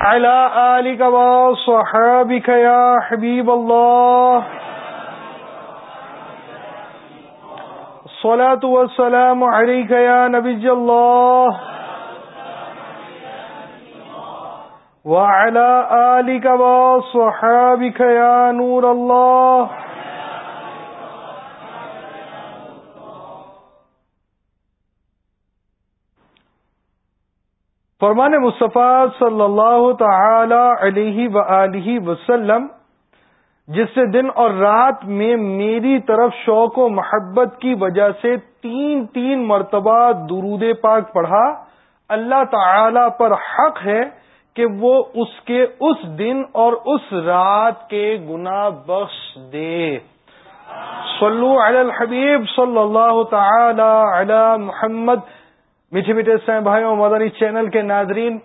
على آلك وصحابك يا حبيب الله الصلاة والسلام عليك يا نبي الله وعلى آلك وصحابك يا نور الله فرمان مصطفیٰ صلی اللہ تعالی علیہ و وسلم، جس سے دن اور رات میں میری طرف شوق و محبت کی وجہ سے تین تین مرتبہ درود پاک پڑھا، اللہ تعالی پر حق ہے کہ وہ اس کے اس دن اور اس رات کے گنا بخش دے۔ صلو علی الحبیب صلی اللہ تعالی علی محمد میٹھے میٹھے سائیں بھائیوں، مدنی چینل کے ناظرین،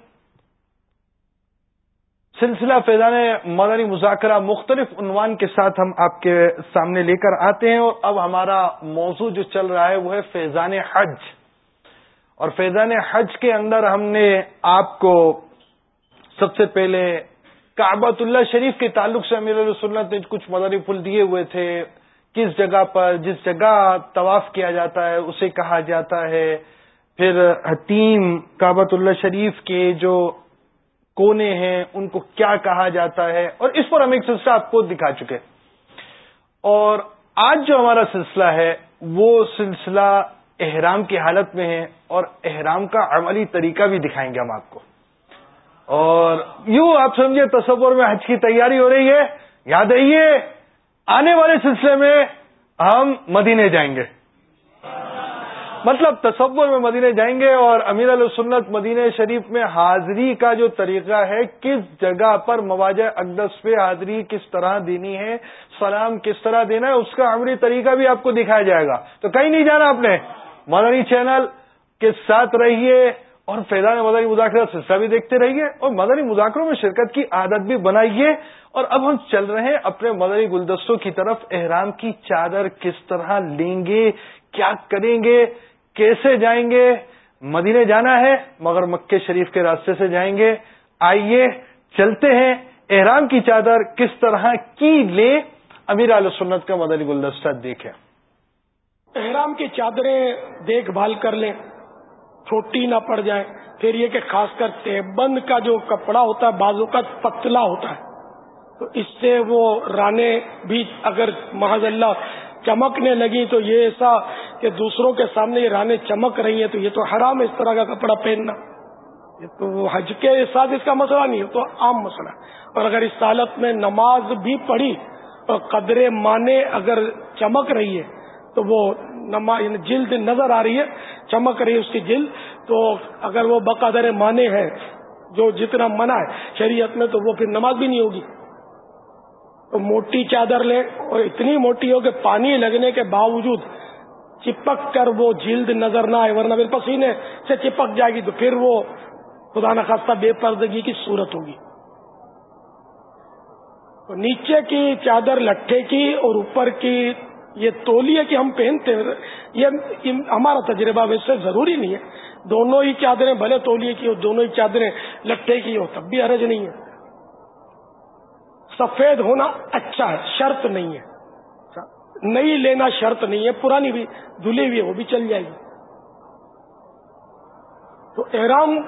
سلسلہ فیضان مدنی مذاکرہ مختلف عنوان کے ساتھ ہم آپ کے سامنے لے کر آتے ہیں اور اب ہمارا موضوع جو چل رہا ہے وہ ہے فیضان حج۔ اور فیضان حج کے اندر ہم نے آپ کو سب سے پہلے کعبۃ اللہ شریف کے تعلق سے امیر سنت نے کچھ مدنی پھول دیے ہوئے تھے۔ کس جگہ پر، جس جگہ طواف کیا جاتا ہے، اسے کہا جاتا ہے۔ پھر حتیم کابت اللہ شریف کے جو کونے ہیں، ان کو کیا کہا جاتا ہے؟ اور اس پر ہم ایک سلسلہ آپ کو دکھا چکے اور آج جو ہمارا سلسلہ ہے، وہ سلسلہ احرام کی حالت میں ہے اور احرام کا عملی طریقہ بھی دکھائیں گے ہم آپ کو۔ اور یوں آپ سمجھے تصور میں حج کی تیاری ہو رہی ہے۔ یاد رہیے، آنے والے سلسلے میں ہم مدینے جائیں گے۔ مطلب تصور میں مدینے جائیں گے اور امیر السنت مدینہ شریف میں حاضری کا جو طریقہ ہے، کس جگہ پر مواجہ اقدس پہ حاضری کس طرح دینی ہے، سلام کس طرح دینا ہے، اس کا عمری طریقہ بھی آپ کو دکھایا جائے گا۔ تو کہیں نہیں جانا آپ نے؟ مدنی چینل کے ساتھ رہیے اور فیضان مدنی مذاکرہ سلسلہ بھی دیکھتے رہیے اور مدنی مذاکروں میں شرکت کی عادت بھی بنائیے۔ اور اب ہم چل رہے ہیں اپنے مدنی گلدستوں کی طرف۔ احرام کی چادر کس طرح لیں گے؟ کیا کریں گے؟ کیسے جائیں گے؟ مدینے جانا ہے، مگر مکے شریف کے راستے سے جائیں گے۔ آئیے چلتے ہیں، احرام کی چادر کس طرح کی لے امیر علیہ سنت کا مدنی گلدستہ دیکھیں۔ احرام کی چادریں دیکھ بھال کر لیں چھوٹی نہ پڑ جائے۔ پھر یہ کہ خاص کر تیبند کا جو کپڑا ہوتا ہے، بازو کا پتلا ہوتا ہے۔ تو اس سے وہ رانے بھی اگر محض اللہ چمکنے لگی تو یہ ایسا کہ دوسروں کے سامنے یہ رانے چمک رہی ہیں تو یہ تو حرام اس طرح کا کپڑا پہننا۔ یہ تو حج کے ساتھ اس کا مسئلہ نہیں ہے تو عام مسئلہ اور اگر اس حالت میں نماز بھی پڑھی اور قدر مانے اگر چمک رہی ہے تو وہ نماز یعنی جلد نظر آ رہی ہے، چمک رہی ہے اس کی جلد، تو اگر وہ بقدر مانے ہے جو جتنا منع ہے شریعت میں تو وہ پھر نماز بھی نہیں ہوگی۔ تو موٹی چادر لیں اور اتنی موٹی ہو کہ پانی لگنے کے باوجود چپک کر وہ جلد نظر نہ آئے، ورنہ پھر پسینے سے چپک جائے گی تو پھر وہ خدا نخواستہ بے پردگی کی صورت ہوگی۔ تو نیچے کی چادر لٹھے کی اور اوپر کی یہ تولیے کی ہم پہنتے ہیں، یہ ہمارا تجربہ ویسے ضروری نہیں ہے۔ دونوں ہی چادریں بھلے تولیے کی ہو دونوں ہی چادریں لٹھے کی ہو تب بھی حرج نہیں ہے۔ سفید ہونا اچھا ہے، شرط نہیں ہے۔ نئی لینا شرط نہیں ہے، پرانی بھی، دھلی ہوئی وہ بھی چل جائے گی۔ تو احرام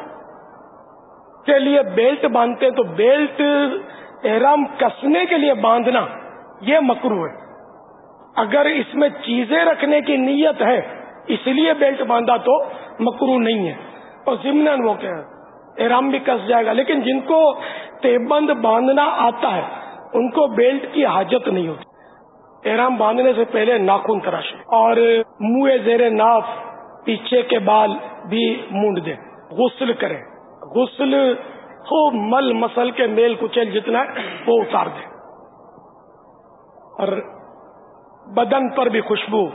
کے لیے بیلٹ باندھتے ہیں تو بیلٹ احرام کسنے کے لیے باندھنا یہ مکرو ہے۔ اگر اس میں چیزیں رکھنے کی نیت ہے، اس لیے بیلٹ باندھا تو مکرو نہیں ہے۔ اور ضمن وہ کیا احرام بھی کس جائے گا۔ لیکن جن کو تیبند باندھنا آتا ہے، ان کو بیلٹ کی حاجت نہیں ہوتی۔ احرام باندھنے سے پہلے ناخن تراشے اور منہ زیر ناف پیچھے کے بال بھی مونڈ دیں غسل کریں۔ غسل خوب مل مسل کے میل کچل جتنا ہے، وہ اتار دیں۔ اور بدن پر بھی خوشبو،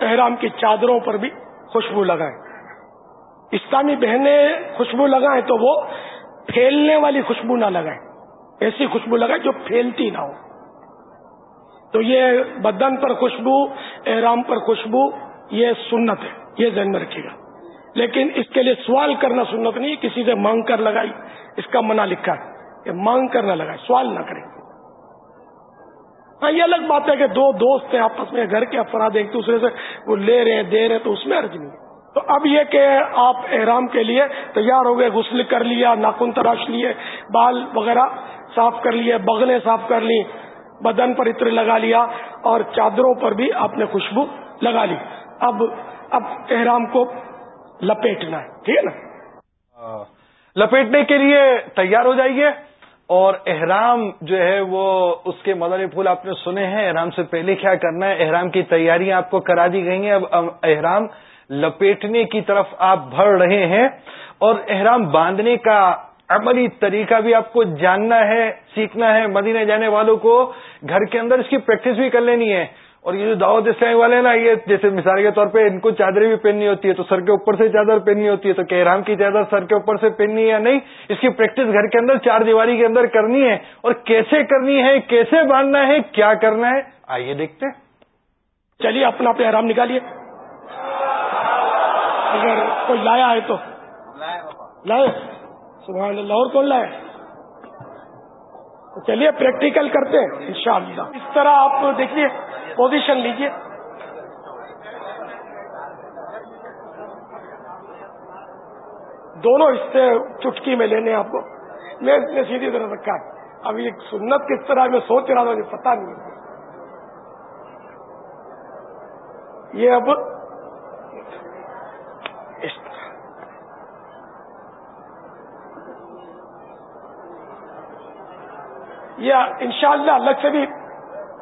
احرام کی چادروں پر بھی خوشبو لگائیں۔ اسلامی بہنیں خوشبو لگائیں تو وہ پھیلنے والی خوشبو نہ لگائیں۔ ایسی خوشبو لگائیں جو پھیلتی نہ ہو۔ تو یہ بدن پر خوشبو، احرام پر خوشبو، یہ سنت ہے، یہ ذہن میں رکھے گا۔ لیکن اس کے لیے سوال کرنا سنت نہیں، کسی سے مانگ کر لگائی، اس کا منع لکھا ہے کہ مانگ کر نہ لگائے، سوال نہ کریں ہاں یہ الگ بات ہے کہ دو دوست ہیں، آپس میں گھر کے افراد ایک دوسرے سے وہ لے رہے ہیں دے رہے ہیں تو اس میں عرض نہیں تو اب یہ کہ آپ احرام کے لیے تیار ہو گئے، غسل کر لیا، ناخن تراش لیے، بال وغیرہ صاف کر لیے، بغلیں صاف کر لی بدن پر اتر لگا لیا اور چادروں پر بھی آپ نے خوشبو لگا لی۔ اب اب احرام کو لپیٹنا ہے، ٹھیک ہے نا؟ لپیٹنے کے لیے تیار ہو جائیے اور احرام جو ہے وہ اس کے مدنی پھول آپ نے سنے ہیں۔ احرام سے پہلے کیا کرنا ہے؟ احرام کی تیاریاں آپ کو کرا دی گئی ہیں۔ اب احرام لپیٹنے کی طرف آپ بڑھ رہے ہیں اور احرام باندھنے کا عملی طریقہ بھی آپ کو جاننا ہے، سیکھنا ہے، مدینے جانے والوں کو گھر کے اندر اس کی پریکٹس بھی کر لینی ہے۔ اور یہ جو دعوت اسلامی والے ہیں نا، یہ جیسے مثال کے طور پہ ان کو چادریں بھی پہننی ہوتی ہے تو سر کے اوپر سے چادر پہننی ہوتی ہے تو کہرام کی چادر سر کے اوپر سے پہننی ہے یا نہیں؟ اس کی پریکٹس گھر کے اندر چار دیواری کے اندر کرنی ہے۔ اور کیسے کرنی ہے، کیسے باندھنا ہے، کیا کرنا ہے؟ آئیے دیکھتے چلیے اپنا پہ آرام نکالیے۔ اگر کوئی لایا ہے تو لائے سبحان اللہ، اور کون لائے؟ چلیے پریکٹیکل کرتے ہیں، انشاءاللہ۔ اس طرح آپ دیکھیے پوزیشن لیجیے۔ دونوں حصے چٹکی میں لینے آپ کو۔ میں اس نے سیدھی طرح رکھا ہے۔ اب یہ سنت کس طرح میں سوچ رہا تھا، مجھے پتا نہیں۔ یہ اب اس طرح یا انشاءاللہ الگ سے بھی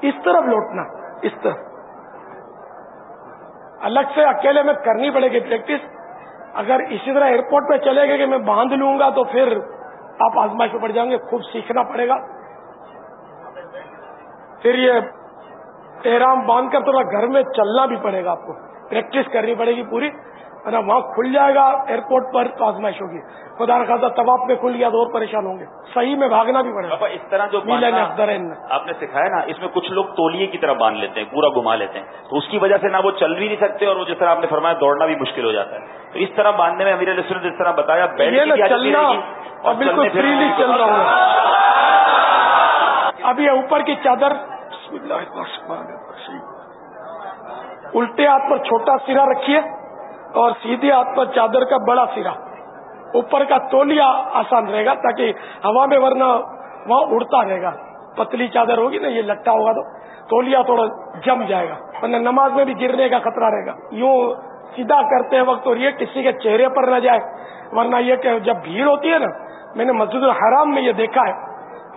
اس طرف لوٹنا، اس طرح الگ سے اکیلے میں کرنی پڑے گی پریکٹس اگر اسی طرح ایئرپورٹ پہ چلے گئے کہ میں باندھ لوں گا تو پھر آپ آزمائش پہ پڑ جائیں گے، خوب سیکھنا پڑے گا۔ پھر یہ احرام باندھ کر تھوڑا گھر میں چلنا بھی پڑے گا آپ کو۔ پریکٹس کرنی پڑے گی پوری۔ وہاں کھل جائے گا ایئرپورٹ پر تو آزمائش ہوگی۔ خدا خاصا طباف میں کھل گیا تو اور پریشان ہوں گے۔ صحیح میں بھاگنا بھی پڑے گا۔ اس طرح جو آپ نے سکھایا نا اس میں کچھ لوگ تولیے کی طرح باندھ لیتے ہیں پورا گھما لیتے ہیں۔ تو اس کی وجہ سے نہ وہ چل بھی نہیں سکتے اور جس طرح آپ نے فرمایا دوڑنا بھی مشکل ہو جاتا ہے۔ تو اس طرح باندھنے میں امیر علیہ جس طرح بتایا چلنا اور بالکل فریلی چل رہا ہوں اب یہ اوپر کی چادر الٹے ہاتھ پر چھوٹا سرا رکھیے۔ اور سیدھے ہاتھ پر چادر کا بڑا سرا۔ اوپر کا تولیا آسان رہے گا تاکہ ہوا میں ورنہ وہاں اڑتا رہے گا۔ پتلی چادر ہوگی نا، یہ لٹا ہوگا تو تولیا تھوڑا جم جائے گا۔ ورنہ نماز میں بھی گرنے کا خطرہ رہے گا۔ یوں سیدھا کرتے وقت اور یہ کسی کے چہرے پر نہ جائے۔ ورنہ یہ کہ جب بھیڑ ہوتی ہے نا، میں نے مسجد الحرام میں یہ دیکھا ہے۔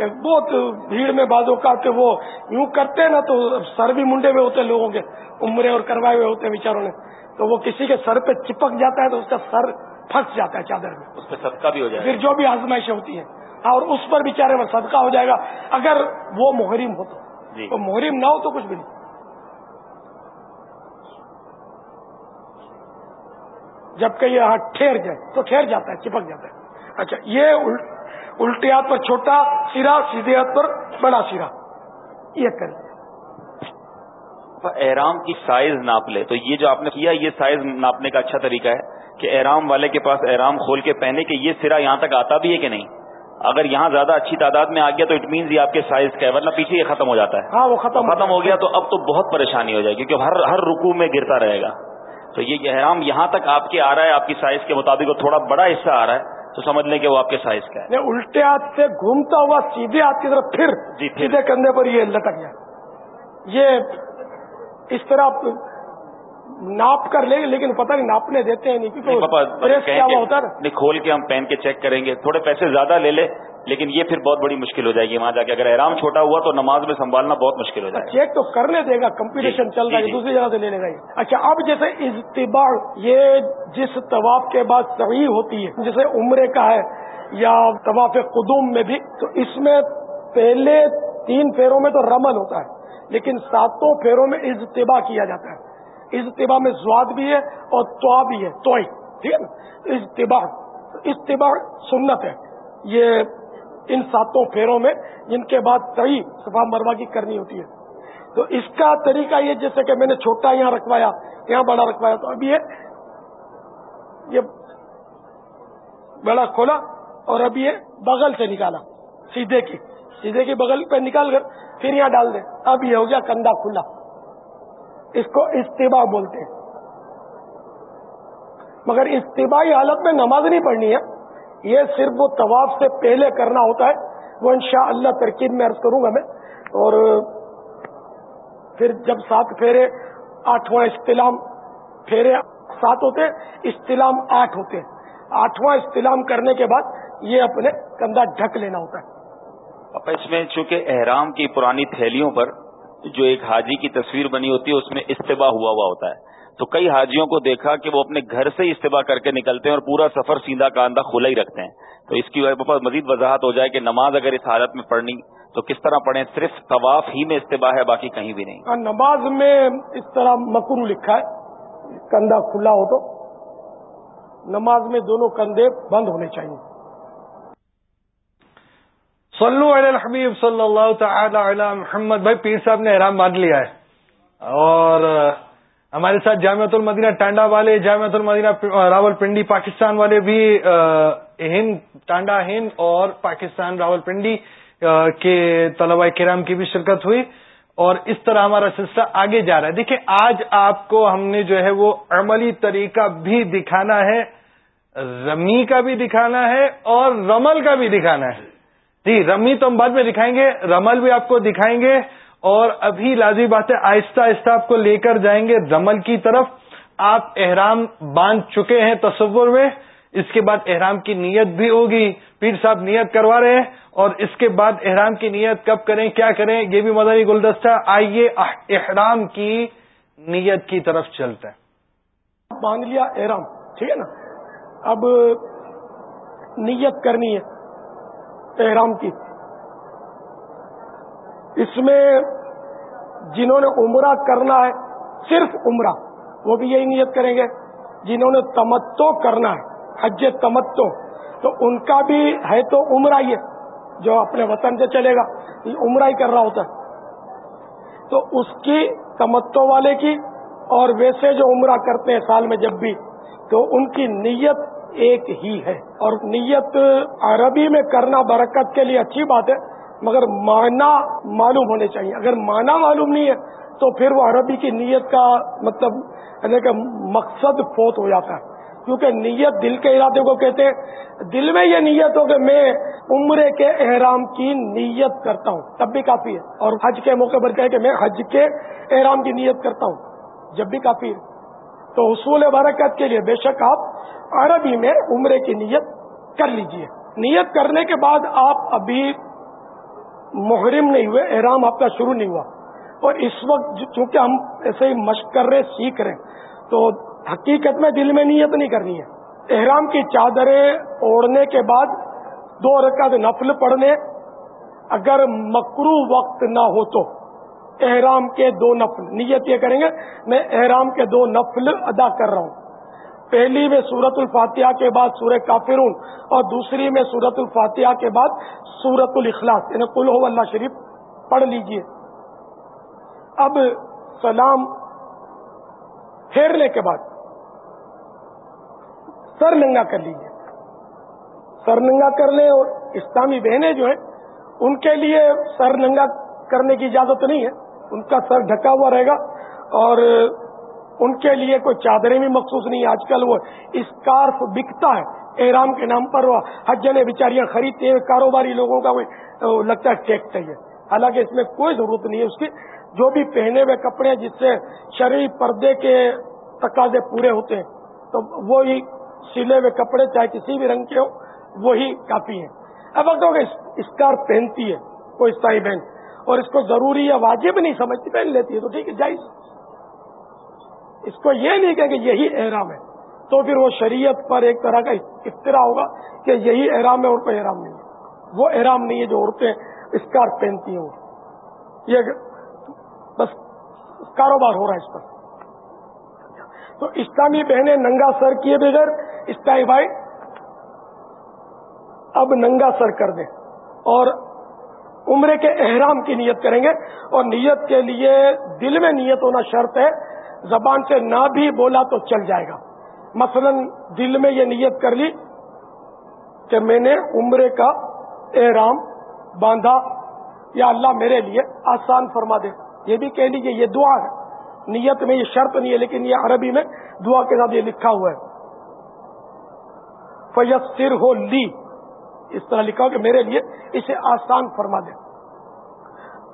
بہت بھیڑ میں بازو کا کہ وہ یوں کرتے نا تو سر بھی منڈے میں ہوتے لوگوں کے عمرے اور کروائے ہوئے ہوتے بیچاروں نے۔ تو وہ کسی کے سر پہ چپک جاتا ہے تو اس کا سر پھنس جاتا ہے چادر میں۔ اس پہ صدقہ بھی ہو جائے۔ پھر جو بھی آزمائشیں ہوتی ہیں اور اس پر بیچارے میں صدقہ ہو جائے گا۔ اگر وہ محرم ہو تو۔ جی۔ محرم نہ ہو تو کچھ بھی نہیں۔ جبکہ یہ ٹھہر جائے تو ٹھہر جاتا ہے چپک جاتا ہے۔ اچھا یہ الٹے ہاتھ پر چھوٹا سرا سیدھے ہاتھ پر بڑا سرا۔ یہ کر احرام کی سائز ناپ لے۔ تو یہ جو آپ نے کیا یہ سائز ناپنے کا اچھا طریقہ ہے کہ احرام والے کے پاس احرام کھول کے پہنے کہ یہ سرا یہاں تک آتا بھی ہے کہ نہیں۔ اگر یہاں زیادہ اچھی تعداد میں آ گیا تو اٹ مینز یہ آپ کے سائز کا ہے ورنہ پیچھے یہ ختم ہو جاتا ہے۔ ہاں وہ ختم ختم ہو گیا تو اب تو بہت پریشانی ہو جائے گی کیونکہ ہر ہر رکو میں گرتا رہے گا۔ تو یہ احرام یہاں تک آپ کے آ رہا ہے آپ کی سائز کے مطابق تھوڑا بڑا حصہ آ رہا ہے۔ تو سمجھ لیں کہ وہ آپ کے سائز کا ہے۔ الٹے ہاتھ سے گھومتا ہوا سیدھے ہاتھ کی طرف پھر جی سیدھے کندھے پر یہ لٹک گیا۔ یہ اس طرح ناپ کر لیں گے لیکن پتہ نہیں ناپنے دیتے ہیں نہیں کیونکہ کھول کے ہم پہن کے چیک کریں گے۔ تھوڑے پیسے زیادہ لے لے۔ لیکن یہ پھر بہت بڑی مشکل ہو جائے گی وہاں جا کے اگر احرام چھوٹا ہوا تو نماز میں سنبھالنا بہت مشکل ہو جائے گا۔ چیک تو کرنے دے گا کمپٹیشن جی، چل رہا ہے جی، جی۔ دوسری جگہ سے لینے گا اچھا اب جیسے اجتباع یہ جس طواف کے بعد صحیح ہوتی ہے جیسے عمرے کا ہے یا طواف قدوم میں بھی تو اس میں پہلے تین پیروں میں تو رمل ہوتا ہے لیکن ساتوں پھیروں میں اجتبا کیا جاتا ہے۔ اجتبا میں زواد بھی ہے اور تو بھی ہے توئی ٹھیک ہے نا؟ اجتبا اجتبا سنت ہے۔ یہ ان ساتوں پھیروں میں جن کے بعد صحیح صفا مروا کی کرنی ہوتی ہے۔ تو اس کا طریقہ یہ جیسے کہ میں نے چھوٹا یہاں رکھوایا، یہاں بڑا رکھوایا، تو اب یہ بڑا کھولا اور اب یہ بغل سے نکالا، سیدھے کی سیدھے کی بغل پہ نکال کر پھر یہاں ڈال دیں۔ اب یہ ہو گیا کندھا کھلا۔ اس کو استباع بولتے ہیں۔ مگر استباعی حالت میں نماز نہیں پڑھنی ہے۔ یہ صرف وہ طواف سے پہلے کرنا ہوتا ہے، وہ انشاءاللہ اللہ ترکیب میں عرض کروں گا میں۔ اور پھر جب سات پھیرے، آٹھواں استلام پھیرے سات ہوتے، استلام آٹھ ہوتے۔ ہیں آٹھواں استلام کرنے کے بعد یہ اپنے کندھا ڈھک لینا ہوتا ہے۔ اس میں چونکہ احرام کی پرانی تھیلیوں پر جو ایک حاجی کی تصویر بنی ہوتی ہے، اس میں استباع ہوا ہوا ہوتا ہے۔ تو کئی حاجیوں کو دیکھا کہ وہ اپنے گھر سے ہی استباع کر کے نکلتے ہیں اور پورا سفر سیدھا کاندھا کھلا ہی رکھتے ہیں۔ تو اس کی وجہ مزید وضاحت ہو جائے کہ نماز اگر اس حالت میں پڑھنی تو کس طرح پڑھیں صرف طواف ہی میں استباع ہے باقی کہیں بھی نہیں۔ ہاں، نماز میں اس طرح مکرو لکھا ہے کندھا کھلا ہو تو۔ نماز میں دونوں کندھے بند ہونے چاہیے۔ صلو علی الحبیب صلی اللہ تعالی علی محمد۔ بھائی پیر صاحب نے احرام باندھ لیا ہے۔ اور ہمارے ساتھ جامعت المدینہ ٹانڈا والے جامعت المدینہ راول پنڈی پاکستان والے بھی ہند، ٹانڈا ہند اور پاکستان راول پنڈی کے طلباء کرام کی بھی شرکت ہوئی اور اس طرح ہمارا سلسلہ آگے جا رہا ہے۔ دیکھیں، آج آپ کو ہم نے جو ہے وہ عملی طریقہ بھی دکھانا ہے، رمی کا بھی دکھانا ہے اور رمل کا بھی دکھانا ہے۔ جی رمی تو ہم بعد میں دکھائیں گے، رمل بھی آپ کو دکھائیں گے۔ اور ابھی لازمی بات ہے، آہستہ آہستہ آپ کو لے کر جائیں گے رمل کی طرف۔ آپ احرام باندھ چکے ہیں تصور میں، اس کے بعد احرام کی نیت بھی ہوگی۔ پیر صاحب نیت کروا رہے ہیں اور اس کے بعد احرام کی نیت کب کریں، کیا کریں؟ یہ بھی مدنی گلدستہ۔ آئیے احرام کی نیت کی طرف چلتا ہے باندھ لیا احرام، ٹھیک ہے نا؟ اب نیت کرنی ہے احرام کی۔ اس میں جنہوں نے عمرہ کرنا ہے، صرف عمرہ، وہ بھی یہی نیت کریں گے، جنہوں نے تمتو کرنا ہے، حج تمتو تو ان کا بھی ہے تو عمرہ ہی ہے، جو اپنے وطن سے چلے گا عمرہ ہی کر رہا ہوتا ہے۔ تو اس کی تمتو والے کی، اور ویسے جو عمرہ کرتے ہیں سال میں جب بھی، تو ان کی نیت ایک ہی ہے۔ اور نیت عربی میں کرنا برکت کے لیے اچھی بات ہے مگر معنی معلوم ہونے چاہیے۔ اگر معنی معلوم نہیں ہے تو پھر وہ عربی کی نیت کا مطلب یعنی کہ مقصد فوت ہو جاتا ہے۔ کیونکہ نیت دل کے ارادے کو کہتے ہیں۔ دل میں یہ نیت ہو کہ میں عمرے کے احرام کی نیت کرتا ہوں۔ تب بھی کافی ہے۔ اور حج کے موقع پر کہے کہ میں حج کے احرام کی نیت کرتا ہوں۔ جب بھی کافی ہے۔ تو حصول برکت کے لیے بے شک آپ عربی میں عمرے کی نیت کر لیجیے۔ نیت کرنے کے بعد آپ ابھی محرم نہیں ہوئے، احرام آپ کا شروع نہیں ہوا۔ اور اس وقت چونکہ ہم ایسے ہی مشق کر رہے سیکھ رہے تو حقیقت میں دل میں نیت نہیں کرنی ہے۔ احرام کی چادریں اوڑھنے کے بعد دو رکعت نفل پڑھنے، اگر مکرو وقت نہ ہو تو۔ احرام کے دو نفل، نیت یہ کریں گے، میں احرام کے دو نفل ادا کر رہا ہوں۔ پہلی میں سورت الفاتحہ کے بعد سورہ کافرون اور دوسری میں سورت الفاتحہ کے بعد سورت الاخلاص یعنی کل ہو اللہ شریف پڑھ لیجیے۔ اب سلام پھیرنے کے بعد سر ننگا کر لیجیے سر ننگا کر لیں اور اسلامی بہنیں جو ہیں، ان کے لیے سر ننگا کرنے کی اجازت نہیں ہے۔ ان کا سر ڈھکا ہوا رہے گا اور ان کے لیے کوئی چادریں بھی مخصوص نہیں آج کل وہ اسکارف بکتا ہے۔ احرام کے نام پر وہ حجنے بیچاریاں خریدتے ہیں، کاروباری لوگوں کا لگتا ہے ٹیکٹ ہے۔ حالانکہ اس میں کوئی ضرورت نہیں ہے۔ اس کی جو بھی پہنے ہوئے کپڑے جس سے شرعی پردے کے تقاضے پورے ہوتے ہیں، تو وہی سلے ہوئے کپڑے، چاہے کسی بھی رنگ کے ہو، وہی کافی ہیں۔ اب اگر اسکار پہنتی ہے، کوئی سائی بہن۔ اور اس کو ضروری یا واجب نہیں سمجھتی، پہن لیتی ہے تو ٹھیک ہے، جائز۔ اس کو یہ نہیں کہ یہی احرام ہے۔ تو پھر وہ شریعت پر ایک طرح کا افطرا ہوگا کہ یہی احرام ہے اور کوئی احرام نہیں ہے۔ وہ احرام نہیں ہے جو عورتیں اسکار پہنتی ہیں۔ یہ بس کاروبار ہو رہا ہے اس پر۔ تو اسلامی بہنیں ننگا سر کیے بغیر اسلامی بھائی اب ننگا سر کر دیں اور عمرے کے احرام کی نیت کریں گے اور نیت کے لیے دل میں نیت ہونا شرط ہے زبان سے نہ بھی بولا تو چل جائے گا۔ مثلا دل میں یہ نیت کر لی کہ میں نے عمرے کا احرام باندھا، یا اللہ میرے لیے آسان فرما دے۔ یہ بھی کہہ لیجیے یہ دعا ہے۔ نیت میں یہ شرط نہیں ہے، لیکن یہ عربی میں دعا کے ساتھ یہ لکھا ہوا ہے۔ فیص سر ہو لی، اس طرح لکھا ہو کہ میرے لیے اسے آسان فرما دے۔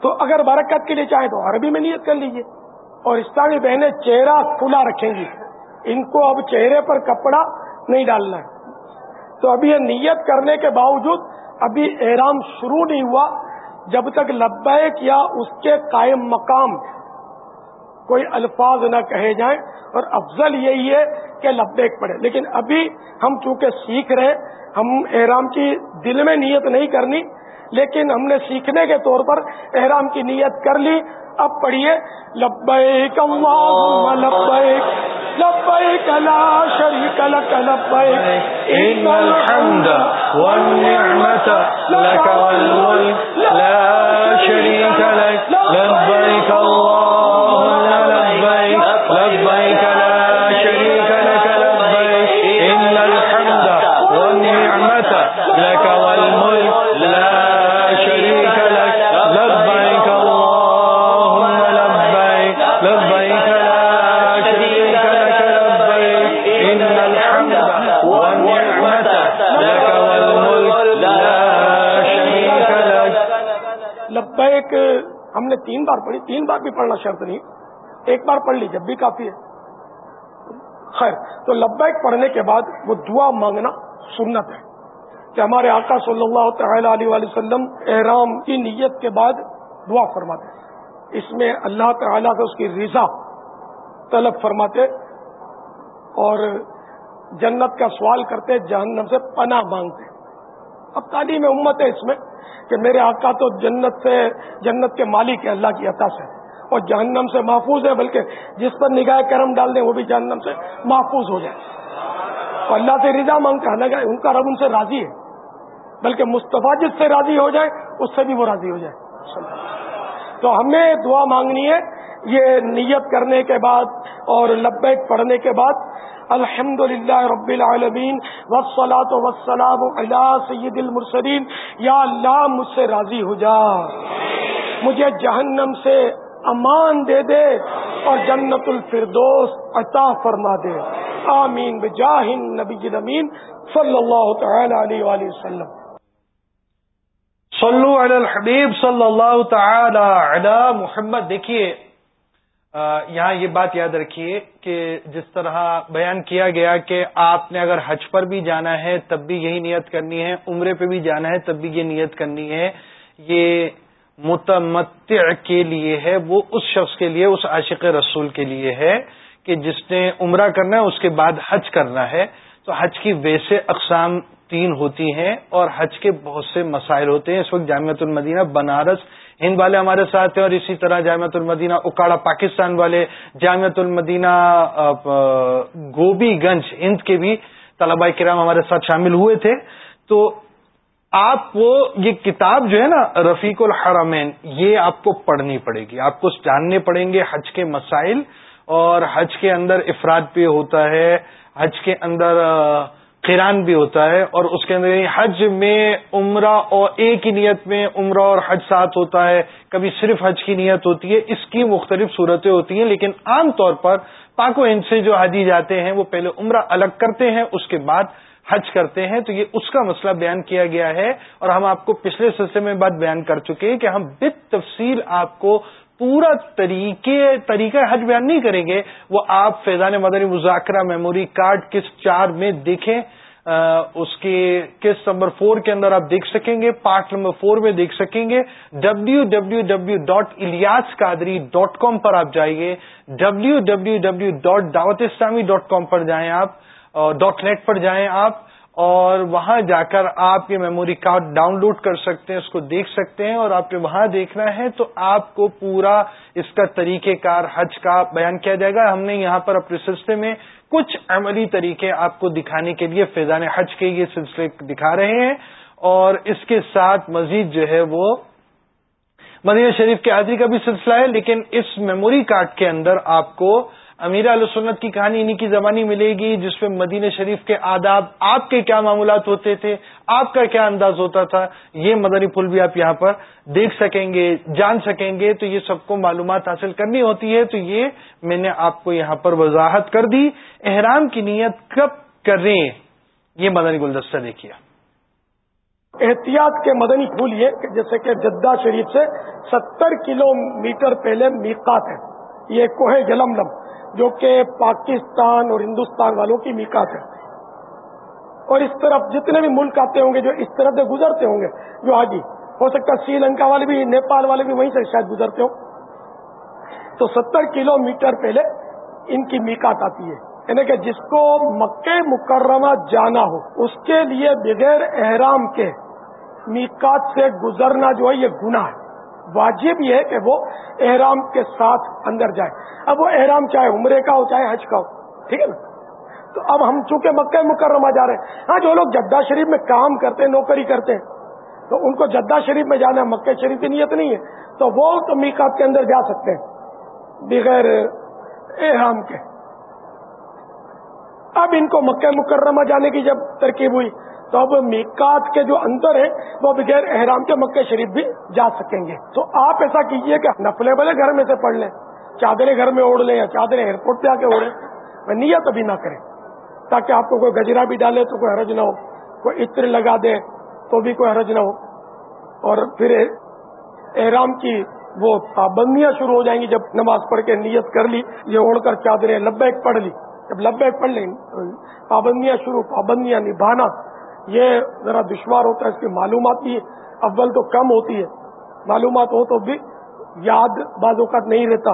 تو اگر برکت کے لیے چاہیں تو عربی میں نیت کر لیجیے اور اسلامی بہنیں چہرہ کھلا رکھیں گی۔ ان کو اب چہرے پر کپڑا نہیں ڈالنا ہے۔ تو ابھی یہ نیت کرنے کے باوجود ابھی احرام شروع نہیں ہوا، جب تک لبیک یا اس کے قائم مقام کوئی الفاظ نہ کہے جائیں۔ اور افضل یہی ہے کہ لبیک پڑے لیکن ابھی ہم چونکہ سیکھ رہے ہم احرام کی دل میں نیت نہیں کرنی، لیکن ہم نے سیکھنے کے طور پر احرام کی نیت کر لی۔ اب پڑھیے، لبیک اللہم لبیک لبیک لا شریک لک، لبیک، ان الحمد والنعمت، لک والملک، لا شریک لک، لبیک تین بار پڑھی۔ تین بار بھی پڑھنا شرط نہیں۔ ایک بار پڑھ لی، جب بھی کافی ہے۔ خیر، تو لبیک پڑھنے کے بعد وہ دعا مانگنا سنت ہے۔ کہ ہمارے آقا صلی اللہ تعالی علیہ وآلہ وسلم احرام کی نیت کے بعد دعا فرماتے اس میں اللہ تعالیٰ سے اس کی رضا طلب فرماتے اور جنت کا سوال کرتے جہنم سے پناہ مانگتے اب تعلیم امت ہے اس میں۔ کہ میرے آقا تو جنت سے جنت کے مالک ہے اللہ کی عطا سے۔ اور جہنم سے محفوظ ہے بلکہ جس پر نگاہ کرم ڈال دیں، وہ بھی جہنم سے محفوظ ہو جائے۔ تو اللہ سے رضا مانگتا ہے ان کا رب ان سے راضی ہے، بلکہ مصطفیٰ جس سے راضی ہو جائے، اس سے بھی وہ راضی ہو جائے۔ تو ہمیں دعا مانگنی ہے، یہ نیت کرنے کے بعد اور لبیک پڑھنے کے بعد الحمد للہ رب العالمین وسلاۃ وسلام اللہ سید المرسلین یا اللہ مجھ سے راضی ہو جا۔ مجھے جہنم سے امان دے دے اور جنت الفردوس عطا فرما دے۔ آمین۔ بجاہ نبی امین صلی اللہ تعالی علیہ وآلہ وسلم۔ صلو علی الحبیب صلی اللہ تعالی علی محمد۔ دیکھیے یہاں یہ بات یاد رکھیے کہ جس طرح بیان کیا گیا کہ آپ نے اگر حج پر بھی جانا ہے، تب بھی یہی نیت کرنی ہے، عمرے پہ بھی جانا ہے، تب بھی یہ نیت کرنی ہے۔ یہ متمتع کے لیے ہے، وہ اس شخص کے لیے، اس عاشق رسول کے لیے ہے کہ جس نے عمرہ کرنا ہے، اس کے بعد حج کرنا ہے۔ تو حج کی ویسے اقسام تین ہوتی ہیں اور حج کے بہت سے مسائل ہوتے ہیں۔ اس وقت جامعت المدینہ، بنارس، ہند والے ہمارے ساتھ ہیں اور اسی طرح جامعت المدینہ، اکاڑا، پاکستان والے جامعت المدینہ گوبی گنج، ہند کے بھی طلباء کرام ہمارے ساتھ شامل ہوئے تھے۔ تو آپ کو یہ کتاب جو ہے نا، رفیق الحرمین، یہ آپ کو پڑھنی پڑے گی۔ آپ کو جاننے پڑیں گے حج کے مسائل اور حج کے اندر افراد بھی ہوتا ہے۔ حج کے اندر قران بھی ہوتا ہے اور اس کے اندر یعنی حج میں عمرہ اور ایک ہی نیت میں عمرہ اور حج ساتھ ہوتا ہے، کبھی صرف حج کی نیت ہوتی ہے، اس کی مختلف صورتیں ہوتی ہیں، لیکن عام طور پر پاک و ہند سے جو حجی جاتے ہیں، وہ پہلے عمرہ الگ کرتے ہیں، اس کے بعد حج کرتے ہیں۔ تو یہ اس کا مسئلہ بیان کیا گیا ہے اور ہم آپ کو پچھلے سلسلے میں بات بیان کر چکے ہیں کہ ہم بت تفصیل آپ کو پورا طریقے، طریقہ حج بیان نہیں کریں گے۔ وہ آپ فیضان مدنی مذاکرہ میموری کارڈ کس چار میں دیکھیں اس کے کس نمبر فور کے اندر آپ دیکھ سکیں گے، پارٹ نمبر فور میں دیکھ سکیں گے۔ W W W dot Ilyas Qadri dot com پر آپ جائیے۔ ڈبلو ڈبلو ڈبلو ڈاٹ دعوت اسلامی ڈاٹ کام پر جائیں آپ ڈاٹ نیٹ پر جائیں آپ۔ اور وہاں جا کر آپ یہ میموری کارڈ ڈاؤن لوڈ کر سکتے ہیں، اس کو دیکھ سکتے ہیں اور آپ نے وہاں دیکھنا ہے تو آپ کو پورا اس کا طریقہ کار حج کا بیان کیا جائے گا۔ ہم نے یہاں پر اپنے سلسلے میں کچھ عملی طریقے آپ کو دکھانے کے لیے فیضان حج کے یہ سلسلے دکھا رہے ہیں اور اس کے ساتھ مزید جو ہے وہ مدینہ شریف کے حاضری کا بھی سلسلہ ہے، لیکن اس میموری کارڈ کے اندر آپ کو امیر علیہ سنت کی کہانی انہیں کی زبانی ملے گی، جس میں مدینہ شریف کے آداب، آپ کے کیا معاملات ہوتے تھے، آپ کا کیا انداز ہوتا تھا، یہ مدنی پھول بھی آپ یہاں پر دیکھ سکیں گے، جان سکیں گے، تو یہ سب کو معلومات حاصل کرنی ہوتی ہے، تو یہ میں نے آپ کو یہاں پر وضاحت کر دی۔ احرام کی نیت کب کریں؟ یہ مدنی گلدستہ دیکھیے۔ احتیاط کے مدنی پھول یہ کہ جیسے کہ جدہ شریف سے ستر کلو میٹر پہلے میقات ہے، یہ کوہ جلملم۔ جو کہ پاکستان اور ہندوستان والوں کی میقات ہے۔ اور اس طرف جتنے بھی ملک آتے ہوں گے جو اس طرف سے گزرتے ہوں گے، جو آگے ہو سکتا ہے سری لنکا والے بھی، نیپال والے بھی وہیں سے شاید گزرتے ہوں۔ تو ستر کلو میٹر پہلے ان کی میکات آتی ہے۔ یعنی کہ جس کو مکہ مکرمہ جانا ہو، اس کے لیے بغیر احرام کے میکات سے گزرنا جو ہے، یہ گناہ ہے۔ واجب یہ ہے کہ وہ احرام کے ساتھ اندر جائے۔ اب وہ احرام چاہے عمرے کا ہو، چاہے حج کا ہو، ٹھیک ہے نا؟ تو اب ہم چونکہ مکہ مکرمہ جا رہے ہیں۔ ہاں جو لوگ جدہ شریف میں کام کرتے ہیں، نوکری کرتے ہیں، تو ان کو جدہ شریف میں جانا ہے، مکہ شریف کی نیت نہیں ہے، تو وہ تو میکات کے اندر جا سکتے ہیں، بغیر احرام کے۔ اب ان کو مکہ مکرمہ جانے کی جب ترکیب ہوئی تو اب میکات کے جو اندر ہے، وہ بغیر احرام کے مکہ شریف بھی جا سکیں گے۔ تو آپ ایسا کیجیے کہ نفلے بلے گھر میں سے پڑھ لیں، چادریں گھر میں اوڑھ لیں یا چادریں ایئرپورٹ پہ آ کے اوڑھیں نیت ابھی نہ کریں۔ تاکہ آپ کو کوئی گجرا بھی ڈالے تو کوئی حرج نہ ہو، کوئی عطر لگا دے تو بھی کوئی حرج نہ ہو۔ اور پھر احرام کی وہ پابندیاں شروع ہو جائیں گی جب نماز پڑھ کے نیت کر لی، یہ اوڑھ کر چادریں لبیک پڑھ لی۔ جب لبیک پڑھ لیں، پابندیاں شروع، پابندیاں نبھانا یہ ذرا دشوار ہوتا ہے، اس کی معلومات بھی اول تو کم ہوتی ہے۔ معلومات ہو تو بھی یاد بعض اوقات نہیں رہتا۔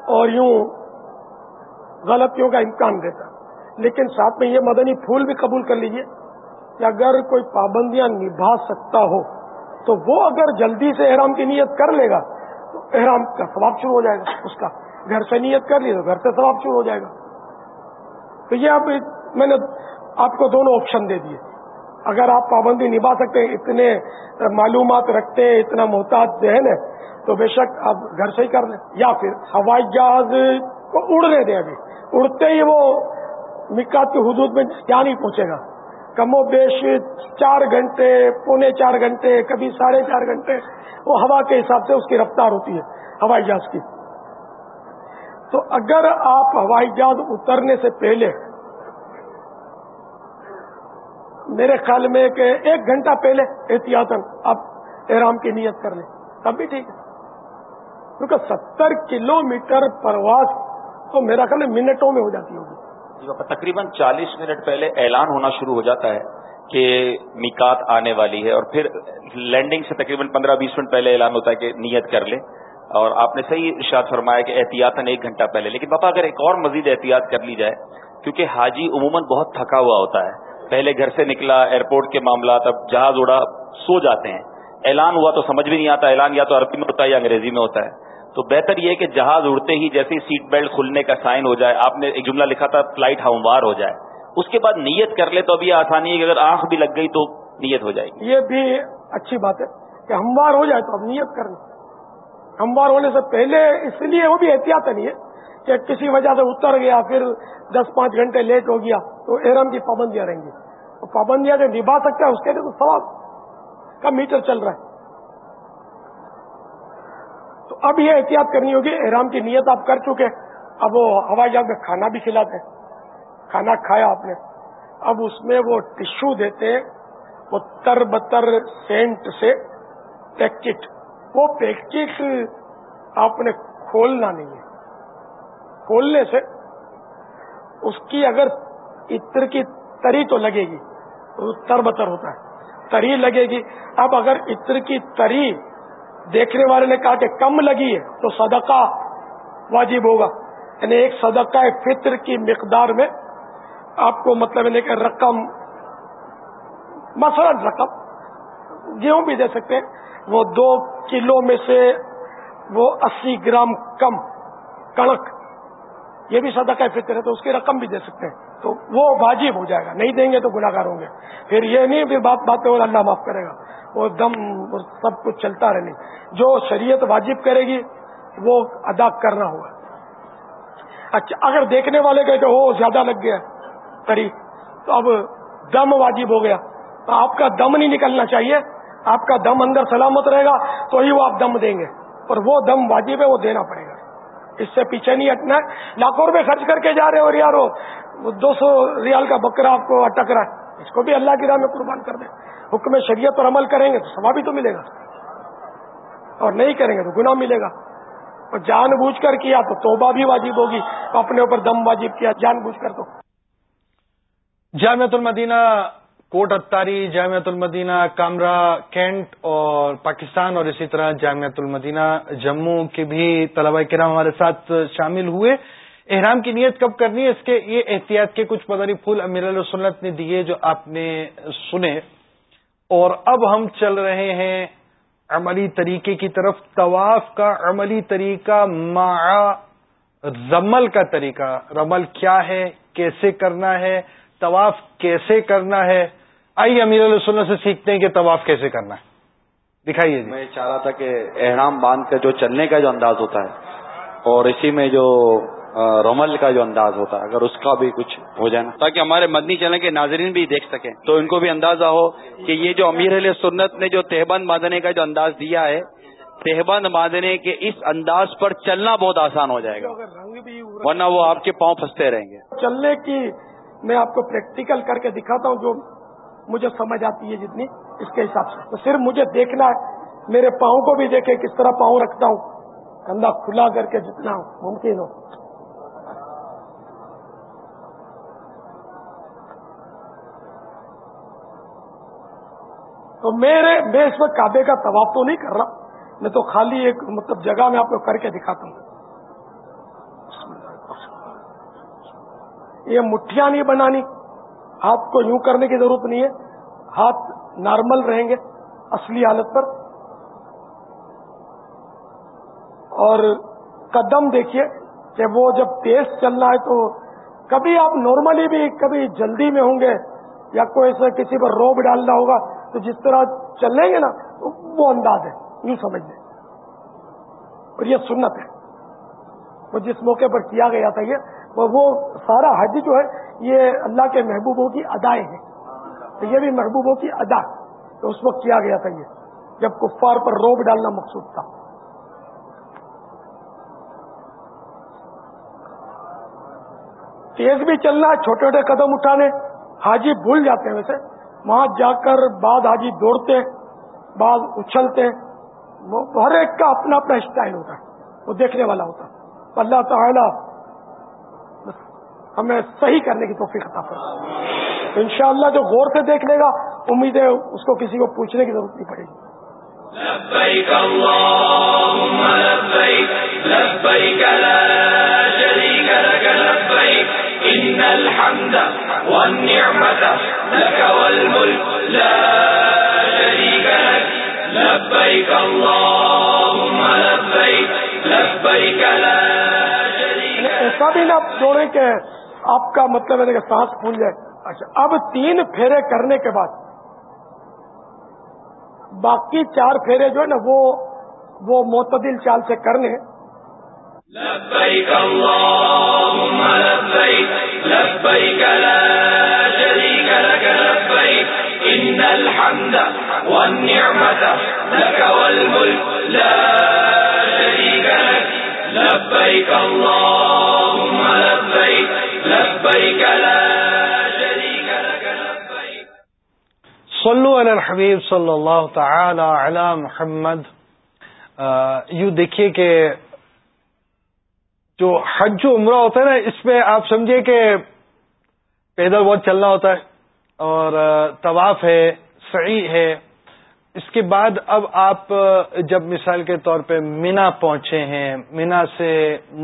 اور یوں غلطیوں کا امکان رہتا۔ لیکن ساتھ میں یہ مدنی پھول بھی قبول کر لیجیے کہ اگر کوئی پابندیاں نبھا سکتا ہو، تو وہ اگر جلدی سے احرام کی نیت کر لے گا، تو احرام کا ثواب شروع ہو جائے گا۔ اس کا گھر سے نیت کر لی تو گھر سے ثواب شروع ہو جائے گا۔ تو یہ اب میں نے آپ کو دونوں آپشن دے دیے۔ اگر آپ پابندی نبھا سکتے ہیں، اتنے معلومات رکھتے ہیں، اتنا محتاط ذہن ہے، تو بے شک آپ گھر سے ہی کر لیں۔ یا پھر ہوائی جہاز کو اڑنے دیں ابھی۔ اڑتے ہی وہ مکات کی حدود میں کیا نہیں پہنچے گا۔ کم و بیش چار گھنٹے، پونے چار گھنٹے، کبھی ساڑھے چار گھنٹے، وہ ہوا کے حساب سے اس کی رفتار ہوتی ہے، ہوائی جہاز کی۔ تو اگر آپ ہوائی جہاز اترنے سے پہلے میرے خیال میں کہ ایک گھنٹہ پہلے احتیاط آپ احرام کی نیت کر لیں۔ تب بھی ٹھیک ہے۔ کیونکہ ستر کلو میٹر پرواز تو میرا خیال منٹوں میں ہو جاتی ہوگی۔ جی تقریباً چالیس منٹ پہلے اعلان ہونا شروع ہو جاتا ہے کہ میکات آنے والی ہے اور پھر لینڈنگ سے تقریباً پندرہ بیس منٹ پہلے اعلان ہوتا ہے کہ نیت کر لیں۔ اور آپ نے صحیح ارشاد فرمایا کہ احتیاطاً ایک گھنٹہ پہلے۔ لیکن پاپا اگر ایک اور مزید احتیاط کر لی جائے، کیونکہ حاجی عموماً بہت تھکا ہوا ہوتا ہے پہلے گھر سے نکلا ایئرپورٹ کے معاملات، اب جہاز اڑا، سو جاتے ہیں۔ اعلان ہوا تو سمجھ بھی نہیں آتا، اعلان یا تو عربی میں ہوتا ہے یا انگریزی میں ہوتا ہے۔ تو بہتر یہ کہ جہاز اڑتے ہی جیسے سیٹ بیلٹ کھلنے کا سائن ہو جائے، آپ نے ایک جملہ لکھا تھا فلائٹ ہموار ہو جائے۔ اس کے بعد نیت کر لے تو اب یہ آسانی ہے کہ اگر آنکھ بھی لگ گئی تو نیت ہو جائے گی۔ یہ بھی اچھی بات ہے کہ ہموار ہو جائے تو اب نیت کرنا ہموار ہونے سے پہلے اس لیے وہ بھی احتیاط نہیں ہے۔ کہ کسی وجہ سے اتر گیا، پھر دس پانچ گھنٹے لیٹ ہو گیا، تو ایرم کی پابندیاں رہیں گی۔ تو پابندیاں جو نبھا سکتا ہے، اس کے لیے تو سوال کا میٹر چل رہا ہے۔ تو اب یہ احتیاط کرنی ہوگی، احرام کی نیت آپ کر چکے اب وہ ہوائی جہاز میں کھانا بھی کھلاتے کھانا کھایا آپ نے۔ اب اس میں وہ ٹشو دیتے وہ تر بتر سینٹ سے پیکٹ۔ وہ پیکٹ آپ نے کھولنا نہیں ہے۔ کھولنے سے اس کی اگر عطر کی تری تو لگے گی، تر بتر ہوتا ہے۔ تری لگے گی۔ اب اگر عطر کی تری دیکھنے والے نے کہا کہ کم لگی ہے تو صدقہ واجب ہوگا۔ یعنی ایک صدقہ فطر کی مقدار میں آپ کو مطلب یعنی کہ رقم، مثلا رقم گیہوں بھی دے سکتے ہیں۔ وہ دو کلو میں سے وہ اسی گرام کم کڑک یہ بھی صدقہ فطر ہے تو اس کی رقم بھی دے سکتے ہیں۔ تو وہ واجب ہو جائے گا۔ نہیں دیں گے تو گناگار ہوں گے۔ پھر یہ نہیں پھر بات بات اللہ معاف کرے گا۔ وہ دم سب کچھ چلتا رہنے جو شریعت واجب کرے گی، وہ ادا کرنا ہوگا۔ اچھا اگر دیکھنے والے کہ ہو زیادہ لگ گیا کڑی تو اب دم واجب ہو گیا۔ تو آپ کا دم نہیں نکلنا چاہیے۔ آپ کا دم اندر سلامت رہے گا، تو ہی وہ آپ دم دیں گے۔ اور وہ دم واجب ہے، وہ دینا پڑے گا۔ اس سے پیچھے نہیں ہٹنا ہے۔ لاکھوں روپے خرچ کر کے جا رہے اور یارو دو سو ریال کا بکرا آپ کو اٹک رہا ہے۔ اس کو بھی اللہ کی راہ میں قربان کر دیں۔ حکم شریعت پر عمل کریں گے تو سوا بھی تو ملے گا۔ اور نہیں کریں گے تو گناہ ملے گا۔ اور جان بوجھ کر کیا تو توبہ بھی واجب ہوگی۔ اپنے اوپر دم واجب کیا، جان بوجھ کر تو۔ جامعت المدینہ کوٹ اتاری جامعت المدینہ کامرا کینٹ اور پاکستان اور اسی طرح جامعت المدینہ، جموں کے بھی طلبہ کرام ہمارے ساتھ شامل ہوئے۔ احرام کی نیت کب کرنی ہے؟ اس کے یہ احتیاط کے کچھ پدری پھول امیر السنت نے دیے جو آپ نے سنے۔ اور اب ہم چل رہے ہیں عملی طریقے کی طرف۔ طواف کا عملی طریقہ، مع رمل کا طریقہ۔ رمل کیا ہے؟ کیسے کرنا ہے؟ طواف کیسے کرنا ہے؟ آئیے امیر علیہ وسلم سے سیکھتے ہیں کہ طواف کیسے کرنا ہے۔ دکھائیے جی۔ میں چاہ رہا تھا کہ احرام باندھ کر جو چلنے کا جو انداز ہوتا ہے اور اسی میں جو رمل کا جو انداز ہوتا ہے اگر اس کا بھی کچھ ہو جائے نا۔ تاکہ ہمارے مدنی چلنے کے ناظرین بھی دیکھ سکیں۔ تو ان کو بھی اندازہ ہو کہ یہ جو امیر علیہ سنت نے جو تہبند باندھنے کا جو انداز دیا ہے تہبند باندھنے کے اس انداز پر چلنا بہت آسان ہو جائے گا۔ ورنہ وہ آپ کے پاؤں پھنستے رہیں گے۔ چلنے کی میں آپ کو پریکٹیکل کر کے دکھاتا ہوں جو مجھے سمجھ آتی ہے جتنی اس کے حساب سے۔ تو صرف مجھے دیکھنا ہے، میرے پاؤں کو بھی دیکھے کس طرح پاؤں رکھتا ہوں۔ کندھا کھلا کر کے جتنا ممکن ہو۔ تو میرے، میں اس وقت کعبے کا طواف تو نہیں کر رہا، میں تو خالی ایک مطلب جگہ میں آپ کو کر کے دکھاتا ہوں۔ یہ مٹھیاں نہیں بنانی۔ ہاتھ کو یوں کرنے کی ضرورت نہیں ہے۔ ہاتھ نارمل رہیں گے، اصلی حالت پر۔ اور قدم دیکھیے کہ وہ جب تیز چلنا ہے تو کبھی آپ نارملی بھی کبھی جلدی میں ہوں گے یا کوئی ایسا کسی پر روب ڈالنا ہوگا تو جس طرح چلیں گے نا، تو وہ انداز ہے، یوں سمجھ لیں اور یہ سنت ہے۔ وہ جس موقع پر کیا گیا تھا یہ وہ سارا حج جو ہے یہ اللہ کے محبوبوں کی ادائیں ہیں۔ تو یہ بھی محبوبوں کی ادا۔ تو اس وقت کیا گیا تھا یہ؟ جب کفار پر روب ڈالنا مقصود تھا۔ تیز بھی چلنا، چھوٹے چھوٹے قدم اٹھانے، حاجی بھول جاتے ہیں ویسے۔ وہاں جا کر بعد حاجی دوڑتے، بعد اچھلتے۔ ہر ایک کا اپنا اپنا اسٹائل ہوتا ہے، وہ دیکھنے والا ہوتا۔ ہے اللہ تعالی ہمیں صحیح کرنے کی توفیق عطا ان انشاءاللہ جو غور سے دیکھ لے گا امید ہے اس کو کسی کو پوچھنے کی ضرورت نہیں پڑے گی۔ ایسا بھی نہ چھوڑے کہ آپ کا مطلب ہے کہ سانس پھول جائے۔ اچھا اب تین پھیرے کرنے کے بعد، باقی چار پھیرے جو ہے نا، وہ وہ معتدل چال سے کرنے۔ صلو علی الحبیب صلی اللہ تعالی علی محمد. یوں دیکھیے کہ جو حج و عمرہ ہوتا ہے نا، اس میں آپ سمجھے کہ پیدل بہت چلنا ہوتا ہے اور طواف ہے، سعی ہے۔ اس کے بعد اب آپ جب مثال کے طور پہ مینا پہنچے ہیں، مینا سے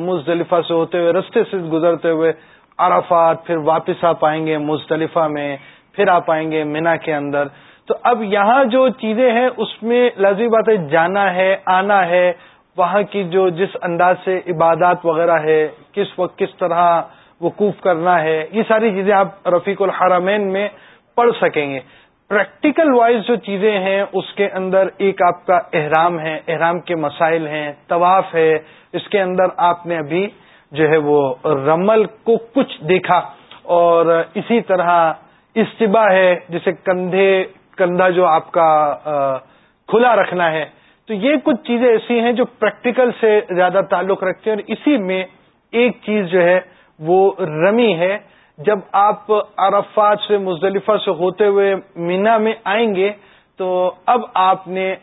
مزدلفہ سے ہوتے ہوئے، رستے سے گزرتے ہوئے عرفات، پھر واپس آپ آئیں گے مزدلفہ میں، پھر آپ آئیں گے مینا کے اندر۔ تو اب یہاں جو چیزیں ہیں، اس میں لازمی بات ہے جانا ہے، آنا ہے۔ وہاں کی جو جس انداز سے عبادات وغیرہ ہے، کس وقت کس طرح وقوف کرنا ہے، یہ ساری چیزیں آپ رفیق الحرمین میں پڑھ سکیں گے۔ پریکٹیکل وائز جو چیزیں ہیں، اس کے اندر ایک آپ کا احرام ہے، احرام کے مسائل ہیں، طواف ہے۔ اس کے اندر آپ نے ابھی جو ہے وہ رمل کو کچھ دیکھا اور اسی طرح استبا ہے جسے کندھے، کندھا جو آپ کا کھلا رکھنا ہے۔ تو یہ کچھ چیزیں ایسی ہیں جو پریکٹیکل سے زیادہ تعلق رکھتے ہیں اور اسی میں ایک چیز جو ہے وہ رمی ہے۔ جب آپ عرفات سے، مزدلفہ سے ہوتے ہوئے مینا میں آئیں گے تو اب آپ نے